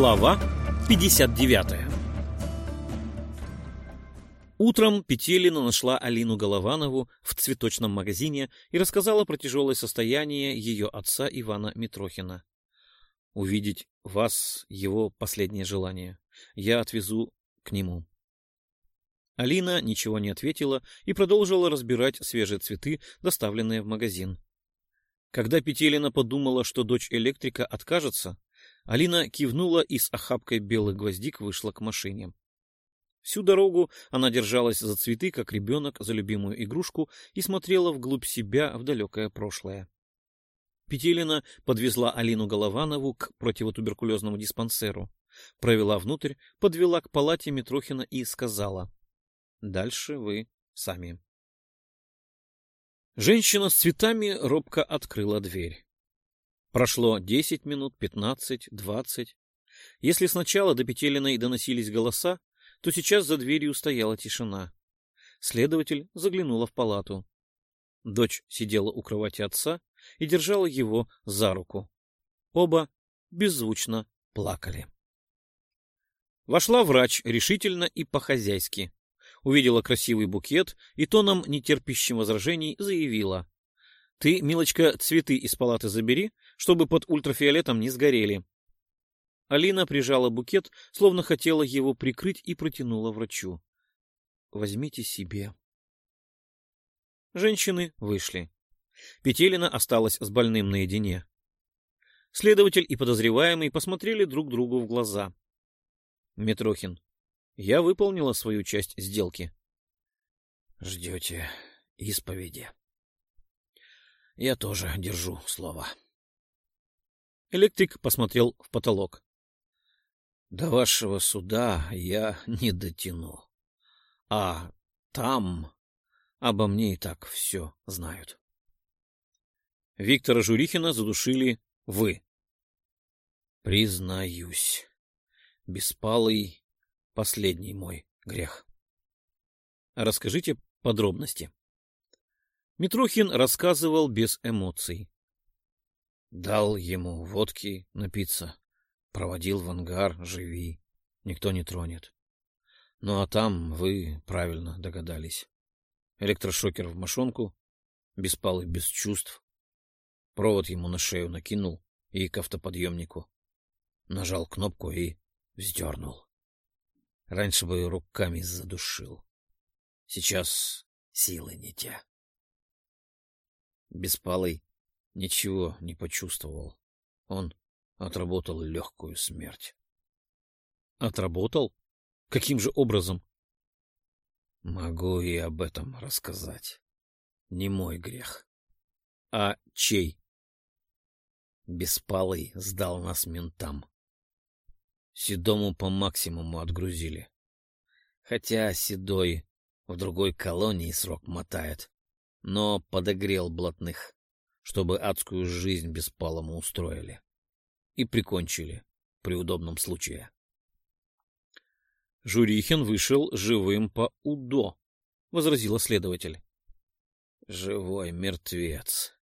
Глава 59 Утром Петелина нашла Алину Голованову в цветочном магазине и рассказала про тяжелое состояние ее отца Ивана Митрохина. «Увидеть вас — его последнее желание. Я отвезу к нему». Алина ничего не ответила и продолжила разбирать свежие цветы, доставленные в магазин. Когда Петелина подумала, что дочь электрика откажется, Алина кивнула и с охапкой белых гвоздик вышла к машине. Всю дорогу она держалась за цветы, как ребенок за любимую игрушку, и смотрела вглубь себя в далекое прошлое. Петелина подвезла Алину Голованову к противотуберкулезному диспансеру, провела внутрь, подвела к палате Митрохина и сказала «Дальше вы сами». Женщина с цветами робко открыла дверь. Прошло десять минут, пятнадцать, двадцать. Если сначала до Петелиной доносились голоса, то сейчас за дверью стояла тишина. Следователь заглянула в палату. Дочь сидела у кровати отца и держала его за руку. Оба беззвучно плакали. Вошла врач решительно и по-хозяйски. Увидела красивый букет и тоном нетерпящим возражений заявила. — Ты, милочка, цветы из палаты забери, чтобы под ультрафиолетом не сгорели. Алина прижала букет, словно хотела его прикрыть, и протянула врачу. — Возьмите себе. Женщины вышли. Петелина осталась с больным наедине. Следователь и подозреваемый посмотрели друг другу в глаза. — Митрохин, я выполнила свою часть сделки. — Ждете исповеди. — Я тоже держу слово. Электрик посмотрел в потолок. До вашего суда я не дотяну. А там обо мне и так все знают. Виктора Журихина задушили вы. Признаюсь, беспалый последний мой грех. Расскажите подробности. Митрохин рассказывал без эмоций. Дал ему водки напиться, Проводил в ангар, живи. Никто не тронет. Ну а там вы правильно догадались. Электрошокер в мошонку, беспалый без чувств. Провод ему на шею накинул и к автоподъемнику. Нажал кнопку и вздернул. Раньше бы руками задушил. Сейчас силы не те. Беспалый ничего не почувствовал. Он отработал легкую смерть. Отработал? Каким же образом? Могу и об этом рассказать. Не мой грех. А чей? Беспалый сдал нас ментам. Седому по максимуму отгрузили. Хотя Седой в другой колонии срок мотает, но подогрел блатных, чтобы адскую жизнь Беспалому устроили и прикончили при удобном случае. Журихин вышел живым по УДО, — возразила следователь. Живой мертвец.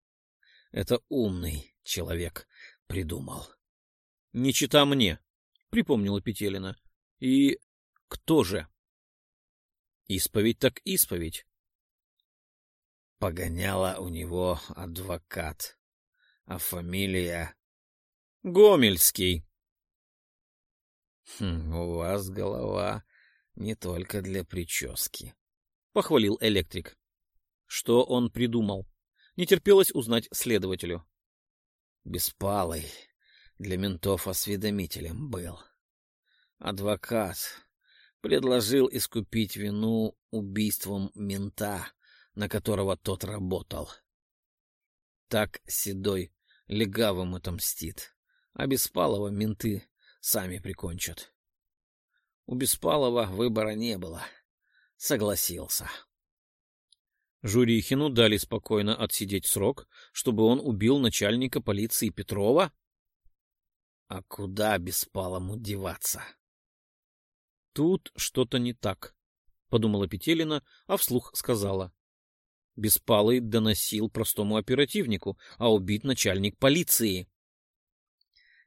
Это умный человек придумал. — Не чита мне, — припомнила Петелина. — И кто же? — Исповедь так исповедь. Погоняла у него адвокат, а фамилия Гомельский. Хм, у вас голова не только для прически, похвалил электрик. Что он придумал? Не терпелось узнать следователю. Беспалый для ментов осведомителем был. Адвокат предложил искупить вину убийством мента, на которого тот работал. Так Седой легавым отомстит а Беспалова менты сами прикончат. У Беспалова выбора не было. Согласился. Журихину дали спокойно отсидеть срок, чтобы он убил начальника полиции Петрова? А куда Беспалому деваться? Тут что-то не так, — подумала Петелина, а вслух сказала. Беспалый доносил простому оперативнику, а убит начальник полиции.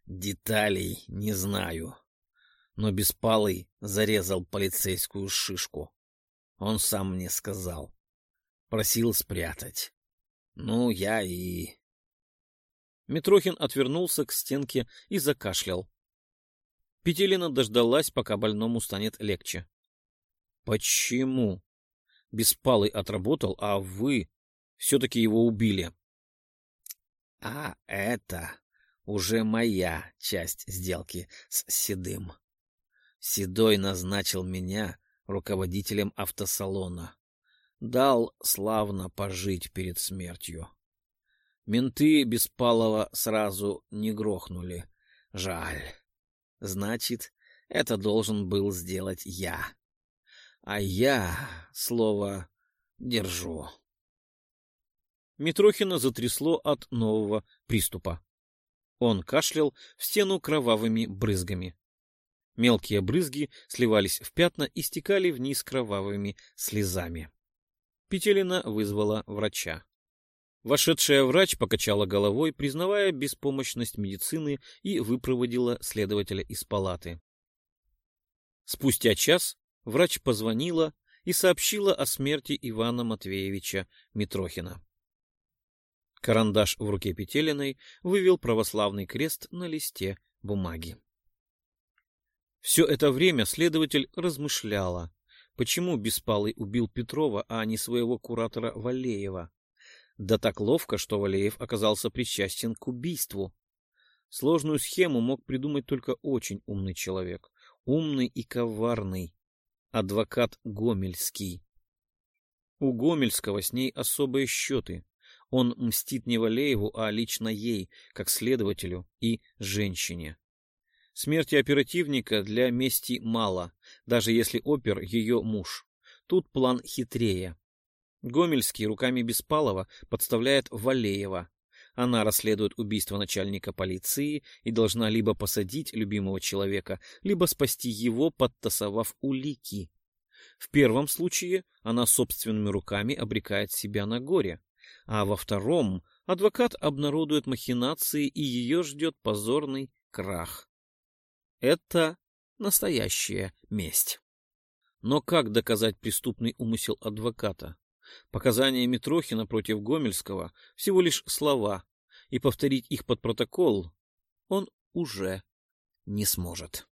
Деталей не знаю, но Беспалый зарезал полицейскую шишку. Он сам мне сказал. Просил спрятать. Ну, я и... Митрохин отвернулся к стенке и закашлял. Петелина дождалась, пока больному станет легче. — Почему? Беспалый отработал, а вы все-таки его убили. — А это уже моя часть сделки с Седым. Седой назначил меня руководителем автосалона. Дал славно пожить перед смертью. Менты Беспалова сразу не грохнули. Жаль. Значит, это должен был сделать я. А я слово держу. Митрохина затрясло от нового приступа. Он кашлял в стену кровавыми брызгами. Мелкие брызги сливались в пятна и стекали вниз кровавыми слезами. Петелина вызвала врача. Вошедшая врач покачала головой, признавая беспомощность медицины, и выпроводила следователя из палаты. Спустя час врач позвонила и сообщила о смерти Ивана Матвеевича Митрохина. Карандаш в руке Петелиной вывел православный крест на листе бумаги. Все это время следователь размышляла, почему Беспалый убил Петрова, а не своего куратора Валеева. Да так ловко, что Валеев оказался причастен к убийству. Сложную схему мог придумать только очень умный человек. Умный и коварный. Адвокат Гомельский. У Гомельского с ней особые счеты. Он мстит не Валееву, а лично ей, как следователю и женщине. Смерти оперативника для мести мало, даже если опер ее муж. Тут план хитрее. Гомельский руками Беспалова подставляет Валеева. Она расследует убийство начальника полиции и должна либо посадить любимого человека, либо спасти его, подтасовав улики. В первом случае она собственными руками обрекает себя на горе а во втором адвокат обнародует махинации, и ее ждет позорный крах. Это настоящая месть. Но как доказать преступный умысел адвоката? Показания Митрохина против Гомельского всего лишь слова, и повторить их под протокол он уже не сможет.